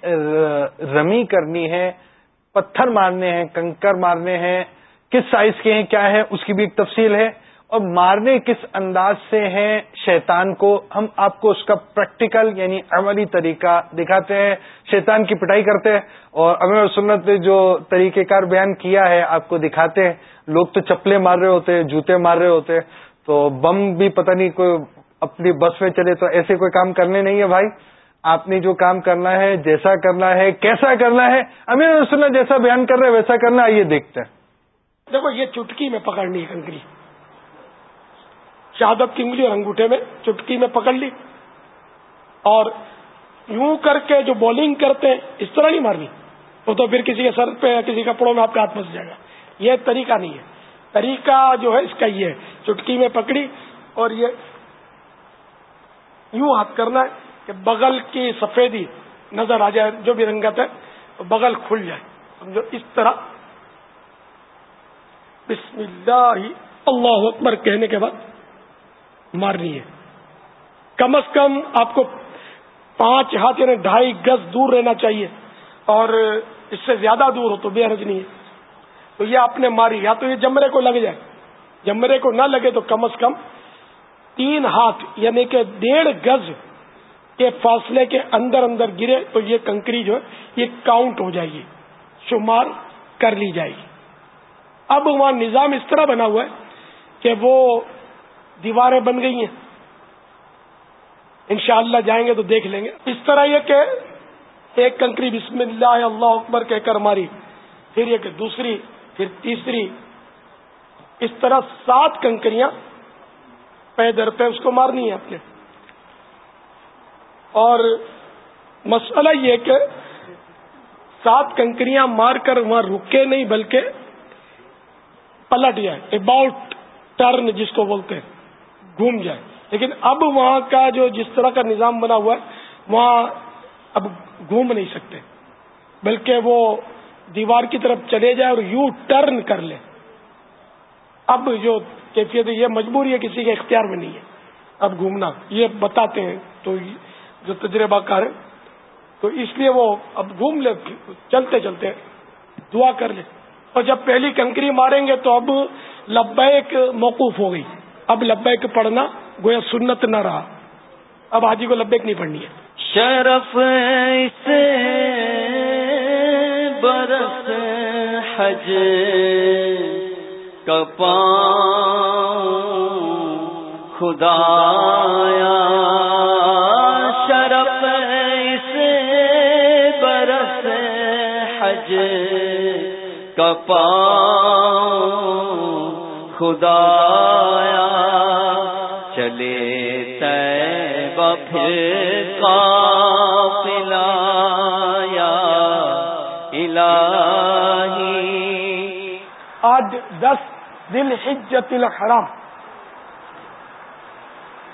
رمی کرنی ہے، پتھر مارنے ہیں، کنکر مارنے ہیں۔ کس سائز کے ہیں، کیا ہے اس کی بھی ایک تفصیل ہے۔ اور مارنے کس انداز سے ہیں شیطان کو، ہم آپ کو اس کا پریکٹیکل یعنی عملی طریقہ دکھاتے ہیں۔ شیطان کی پٹائی کرتے ہیں۔ اور امیر سنت نے جو طریقہ کار بیان کیا ہے، آپ کو دکھاتے ہیں۔ لوگ تو چپلے مار رہے ہوتے ہیں، جوتے مار رہے ہوتے ہیں۔ تو بم بھی پتہ نہیں کوئی اپنی بس میں چلے تو ایسے کوئی کام کرنے نہیں ہے بھائی۔ آپ نے جو کام کرنا ہے، جیسا کرنا ہے، کیسا کرنا ہے، امیر سنت جیسا بیان کر رہے ہیں، ویسا کرنا آئیے دیکھتے ہیں۔ دیکھو، یہ چٹکی میں پکڑنی ہے کنکری شہادت کی انگلی اور انگوٹھے میں چٹکی میں پکڑ لی۔ اور یوں کر کے جو بالنگ کرتے ہیں، اس طرح نہیں مارنی۔ وہ تو پھر کسی کے سر پہ یا کسی کپڑوں میں آپ کا ہاتھ پھنس جائے گا۔ یہ طریقہ نہیں ہے۔ طریقہ جو ہے، اس کا یہ ہے۔ چٹکی میں پکڑی اور یہ یوں ہاتھ کرنا ہے کہ بغل کی سفیدی نظر آ جائے، جو بھی رنگت ہے بغل کھل جائے۔ سمجھو؟ اس طرح بسم اللہ اللہ اکبر کہنے کے بعد مارنی ہے۔ کم از کم آپ کو پانچ ہاتھ یعنی ڈھائی گز دور رہنا چاہیے اور اس سے زیادہ دور ہو تو بے حرج نہیں ہے۔ تو یہ آپ نے ماری، یا تو یہ جمرے کو لگ جائے۔ جمرے کو نہ لگے تو کم از کم تین ہاتھ یعنی کہ ڈیڑھ گز کے فاصلے کے اندر اندر گرے تو یہ کنکری جو ہے، یہ کاؤنٹ ہو جائے گی، شمار کر لی جائے گی۔ اب وہاں نظام اس طرح بنا ہوا ہے کہ وہ دیواریں بن گئی ہیں۔ انشاءاللہ جائیں گے تو دیکھ لیں گے۔ اس طرح یہ کہ ایک کنکری بسم اللہ اللہ اکبر کہہ کر ماری، پھر یہ کہ دوسری، پھر تیسری۔ اس طرح سات کنکریاں پہ در پہ اس کو مارنی ہے اپنے اور مسئلہ یہ کہ سات کنکریاں مار کر وہاں رکے نہیں، بلکہ پلٹ جائے اباؤٹ ٹرن جس کو بولتے ہیں، گھوم جائے۔ لیکن اب وہاں کا جو جس طرح کا نظام بنا ہوا ہے، وہاں اب گھوم نہیں سکتے۔ بلکہ وہ دیوار کی طرف چلے جائے اور یو ٹرن کر لے۔ اب جو کیفیت ہے، یہ مجبوری ہے، کسی کے اختیار میں نہیں ہے۔ اب گھومنا، یہ بتاتے ہیں، تو جو تجربہ کار ہے تو اس لیے وہ اب گھوم لے، چلتے چلتے دعا کر لے۔ اور جب پہلی کنکری ماریں گے تو اب لبیک موقوف ہو گئی۔ اب لبیک پڑھنا گویا سنت نہ رہا۔ اب حاجی کو لبیک نہیں پڑھنی ہے۔ شرف برس حج کپا خدایا خدایا چلے پھر قافلہ آج دس دل حجت الحرام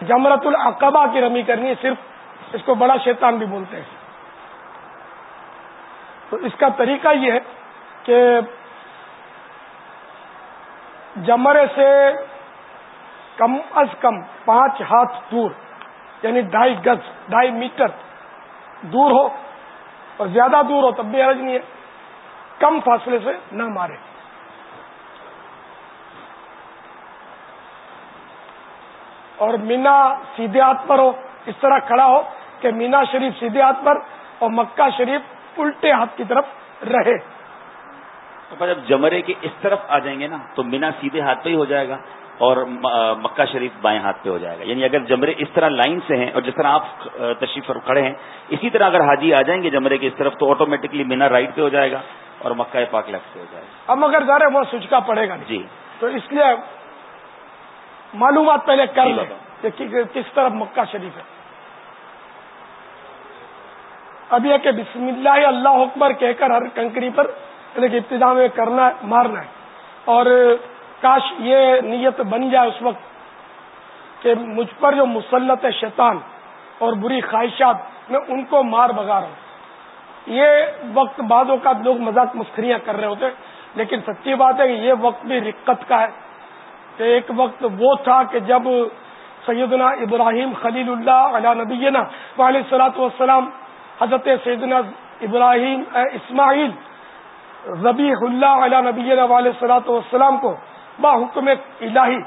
جمرت العقبہ کی رمی کرنی ہے، صرف اس کو بڑا شیطان بھی بولتے ہیں۔ تو اس کا طریقہ یہ ہے کہ جمرے سے کم از کم پانچ ہاتھ دور یعنی ڈھائی گز، ڈھائی میٹر دور ہو، اور زیادہ دور ہو تب بھی عرض نہیں ہے۔ کم فاصلے سے نہ مارے۔ اور مینا سیدھے ہاتھ پر ہو، اس طرح کھڑا ہو کہ مینا شریف سیدھے ہاتھ پر اور مکہ شریف الٹے ہاتھ کی طرف رہے۔ جب جمرے کے اس طرف آ جائیں گے نا تو مینا سیدھے ہاتھ پہ ہی ہو جائے گا اور مکہ شریف بائیں ہاتھ پہ ہو جائے گا۔ یعنی اگر جمرے اس طرح لائن سے ہیں اور جس طرح آپ تشریف کھڑے ہیں اسی طرح اگر حاجی آ جائیں گے جمرے کے اس طرف تو آٹومیٹکلی مینا رائٹ پہ ہو جائے گا اور مکہ پاک لیفٹ پہ ہو جائے گا۔ اب اگر ذرا وہ سوچکا پڑے گا۔ جی۔ تو اس لیے معلومات پہلے کر لو کہ کس طرف مکہ شریف ہے۔ اب یہ کہ بسم اللہ اللہ اکبر کہہ کر ہر کنکری پر یعنی ابتدا میں کرنا ہے، مارنا ہے۔ اور کاش یہ نیت بن جائے اس وقت کہ مجھ پر جو مسلط ہے شیطان اور بری خواہشات، میں ان کو مار بگا رہا ہوں۔ یہ وقت بعد اوقات لوگ مذاق مسکریاں کر رہے ہوتے لیکن سچی بات ہے کہ یہ وقت بھی رقت کا ہے۔ کہ ایک وقت وہ تھا کہ جب سیدنا ابراہیم خلیل اللہ علیہ نبینا علیہ صلاحت والسلام، حضرت سیدنا ابراہیم اسماعیل ربی اللہ علیہ نبی علیہ صلاحت والسلام کو با حکم الہی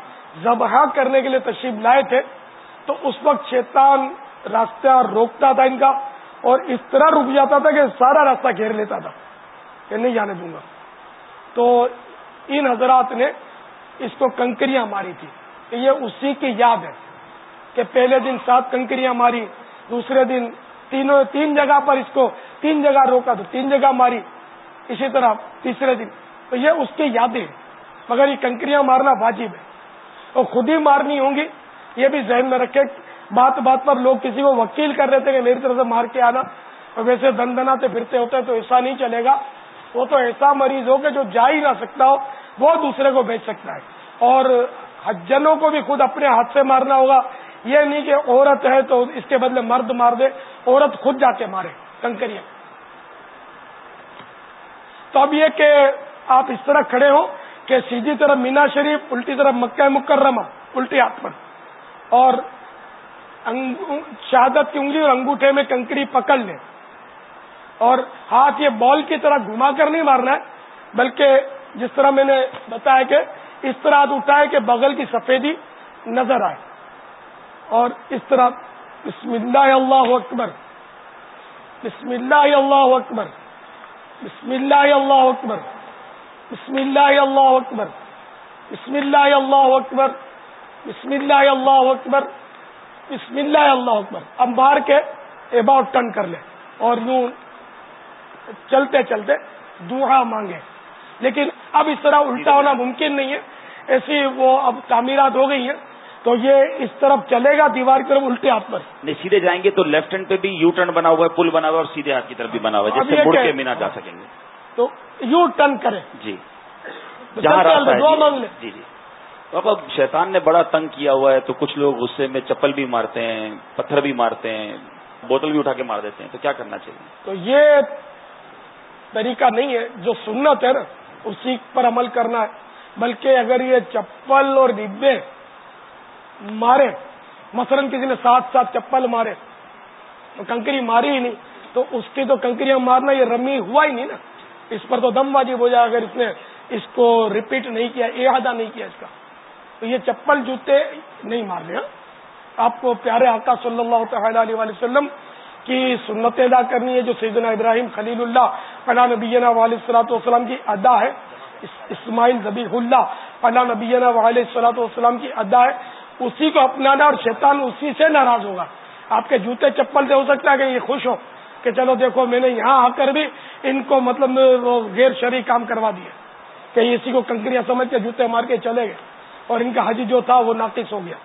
ذبح کرنے کے لیے تشریف لائے تھے، تو اس وقت شیطان راستہ روکتا تھا ان کا اور اس طرح رک جاتا تھا کہ سارا راستہ گھیر لیتا تھا کہ نہیں جانے دوں گا۔ تو ان حضرات نے اس کو کنکریاں ماری تھی۔ کہ یہ اسی کی یاد ہے کہ پہلے دن سات کنکریاں ماری، دوسرے دن تینوں تین جگہ پر اس کو تین جگہ روکا، تو تین جگہ ماری۔ اسی طرح تیسرے دن۔ تو یہ اس کی یادیں، مگر یہ کنکریاں مارنا واجب ہے۔ اور خود ہی مارنی ہوں گی، یہ بھی ذہن میں رکھے۔ بات بات پر لوگ کسی کو وکیل کر رہے تھے کہ میری طرف سے مار کے آنا۔ اور ویسے دن دناتے پھرتے ہوتے تو ایسا نہیں چلے گا۔ وہ تو ایسا مریض ہو کہ جو جا ہی نہ سکتا ہو، وہ دوسرے کو بیچ سکتا ہے۔ اور حجنوں کو بھی خود اپنے ہاتھ سے مارنا ہوگا۔ یہ نہیں کہ عورت ہے تو اس کے بدلے مرد مار دے، عورت خود جا کے مارے کنکریاں۔ تو اب یہ کہ آپ اس طرح کھڑے ہو کہ سیدھی طرف مینا شریف، الٹی طرف مکہ مکرمہ الٹی ہاتھ پر۔ اور شہادت کی انگلی اور انگوٹھے میں کنکری پکڑ لیں۔ اور ہاتھ یہ بال کی طرح گھما کر نہیں مارنا ہے، بلکہ جس طرح میں نے بتایا کہ اس طرح ہاتھ اٹھائے کہ بغل کی سفیدی نظر آئے۔ اور اس طرح بسم اللہ اللہ اکبر، بسم اللہ اللہ اکبر۔ بسم اللہ اللہ اکبر۔ بسم اللہ اللہ اکبر۔ بسم اللہ اللہ اکبر۔ بسم اللہ اللہ اکبر۔ بسم اللہ اللہ اکبر۔ اب مار کے اباؤٹ ٹرن کر لے۔ اور یوں چلتے چلتے دوہا مانگے۔ لیکن اب اس طرح الٹا ہونا ممکن نہیں ہے۔ ایسی وہ اب تعمیرات ہو گئی ہیں۔ تو یہ اس طرف چلے گا دیوار کی طرف الٹے ہاتھ پر۔ نہیں سیدھے جائیں گے تو لیفٹ ہینڈ پہ بھی یو ٹرن بنا ہوا ہے پل بنا ہوا ہے اور سیدھے ہاتھ کی طرف بھی بنا ہوا ہے جس سے مڑ کے مینا جا سکیں گے۔ تو یو ٹرن کرے جی جہاں جی۔ جی اب اب شیطان نے بڑا تنگ کیا ہوا ہے تو کچھ لوگ غصے میں چپل بھی مارتے ہیں پتھر بھی مارتے ہیں بوتل بھی اٹھا کے مار دیتے ہیں تو کیا کرنا چاہیے؟ تو یہ طریقہ نہیں ہے جو سنت ہے نا اسی پر عمل کرنا ہے۔ بلکہ اگر یہ چپل اور ڈبے مارے مثلاً کسی نے ساتھ ساتھ چپل مارے تو کنکری ماری ہی نہیں تو اس کی تو کنکریاں مارنا یہ رمی ہوا ہی نہیں نا اس پر تو دم واجب ہو جائے اگر اس نے اس کو ریپیٹ نہیں کیا احاطہ نہیں کیا اس کا۔ تو یہ چپل جوتے نہیں مار لیا ہاں۔ آپ کو پیارے آقا صلی اللہ تعالی علیہ وسلم کی سنت ادا کرنی ہے جو سیدنا ابراہیم خلیل اللہ علیہ نبینا علیہ السلاۃ والسلام کی ادا ہے۔ اسماعیل ذبی اللہ علیہ نبینا علیہ السلاۃ والسلام کی ادا ہے۔ اسی کو اپنانا اور شیطان اسی سے ناراض ہوگا۔ آپ کے جوتے چپل سے ہو سکتا ہے کہ یہ خوش ہو کہ چلو دیکھو میں نے یہاں آ کر بھی ان کو مطلب وہ غیر شرعی کام کروا دیا۔ کہ اسی کو کنکریاں سمجھ کے جوتے مار کے چلے گئے اور ان کا حج جو تھا وہ ناقص ہو گیا۔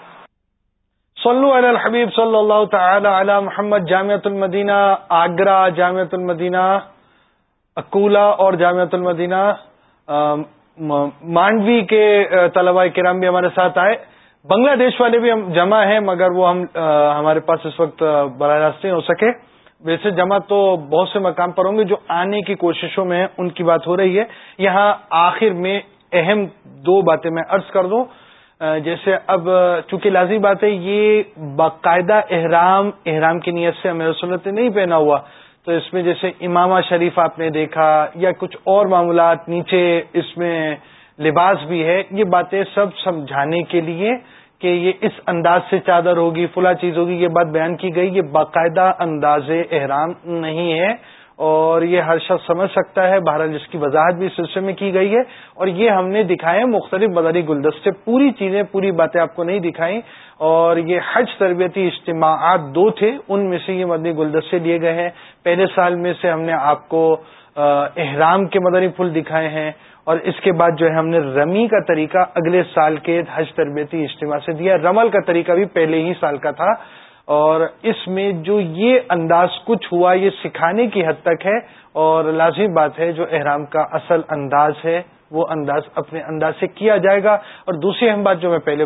صلو علی الحبیب صلی اللہ تعالی علی محمد، جامعۃ المدینہ، آگرہ، جامعۃ المدینہ اکولا اور جامعۃ المدینہ مانڈوی کے طلباء کرام بھی ہمارے ساتھ آئے۔ بنگلہ دیش والے بھی ہم جمع ہیں، مگر وہ ہم ہمارے پاس اس وقت براہ راست نہیں ہو سکے۔ ویسے جمع تو بہت سے مقام پر ہوں گے جو آنے کی کوششوں میں ان کی بات ہو رہی ہے۔ یہاں آخر میں اہم دو باتیں میں عرض کر دوں۔ جیسے اب چونکہ لازمی بات ہے، یہ باقاعدہ احرام احرام کی نیت سے ہمیں سنت نہیں پہنا ہوا۔ تو اس میں جیسے امامہ شریف آپ نے دیکھا یا کچھ اور معاملات نیچے اس میں لباس بھی ہے، یہ باتیں سب سمجھانے کے لیے کہ یہ اس انداز سے چادر ہوگی فلا چیز ہوگی، یہ بات بیان کی گئی، یہ باقاعدہ انداز احرام نہیں ہے اور یہ ہر شخص سمجھ سکتا ہے، بہرحال جس کی وضاحت بھی اس سلسلے میں کی گئی ہے اور یہ ہم نے دکھائے مختلف بدری گلدستے، پوری چیزیں، پوری باتیں آپ کو نہیں دکھائیں اور یہ حج تربیتی اجتماعات دو تھے، ان میں سے یہ مدنی گلدستے لیے گئے ہیں۔ پہلے سال میں سے ہم نے آپ کو احرام کے مدنی پھول دکھائے ہیں اور اس کے بعد جو ہے ہم نے رمی کا طریقہ اگلے سال کے حج تربیتی اجتماع سے دیا۔ رمل کا طریقہ بھی پہلے ہی سال کا تھا۔ اور اس میں جو یہ انداز کچھ ہوا، یہ سکھانے کی حد تک ہے۔ اور لازمی بات ہے، جو احرام کا اصل انداز ہے وہ انداز اپنے انداز سے کیا جائے گا۔ اور دوسری اہم بات جو میں پہلے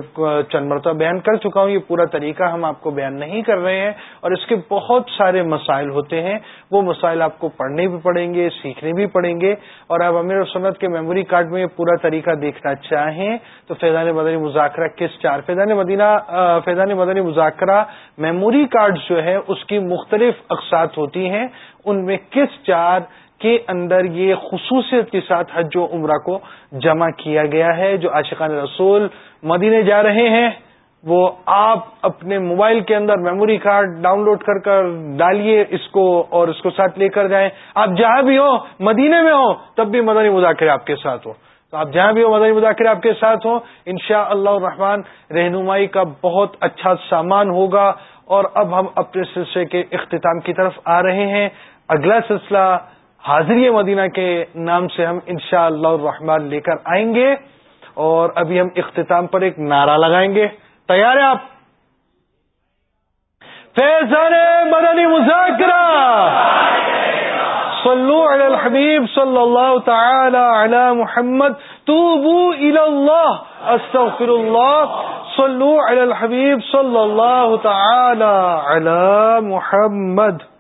چند مرتبہ بیان کر چکا ہوں، یہ پورا طریقہ ہم آپ کو بیان نہیں کر رہے ہیں، اور اس کے بہت سارے مسائل ہوتے ہیں۔ وہ مسائل آپ کو پڑھنے بھی پڑیں گے، سیکھنے بھی پڑیں گے۔ اور آپ امیر سنت کے میموری کارڈ میں یہ پورا طریقہ دیکھنا چاہیں تو فیضان مدنی مذاکرہ کس چار، فیضان مدینہ فیضان مدنی مذاکرہ میموری کارڈ جو ہے اس کی مختلف اقساط ہوتی ہیں۔ ان میں کس چار کے اندر یہ خصوصیت کے ساتھ حج و عمرہ کو جمع کیا گیا ہے، جو عاشقان رسول مدینے جا رہے ہیں، وہ آپ اپنے موبائل کے اندر میموری کارڈ ڈاؤن لوڈ کر کر ڈالیے اس کو اور اس کو ساتھ لے کر جائیں۔ آپ جہاں بھی ہو، مدینے میں ہو، تب بھی مدنی مذاکر آپ کے ساتھ ہو تو آپ جہاں بھی ہو، مدنی مذاکر آپ کے ساتھ ہو ان شاء اللہ الرحمان رہنمائی کا بہت اچھا سامان ہوگا۔ اور اب ہم اپنے سلسلے کے اختتام کی طرف آ رہے ہیں۔ اگلا سلسلہ حاضری مدینہ کے نام سے ہم انشاء اللہ الرحمان لے کر آئیں گے اور ابھی ہم اختتام پر ایک نعرہ لگائیں گے تیار ہیں آپ؟ فیضان مدنی مذاکرہ! صلو علی الحبیب صلی اللہ تعالی علی محمد، توبو الى اللہ استغفر اللہ صلو علی الحبیب صلی اللہ تعالی علی محمد۔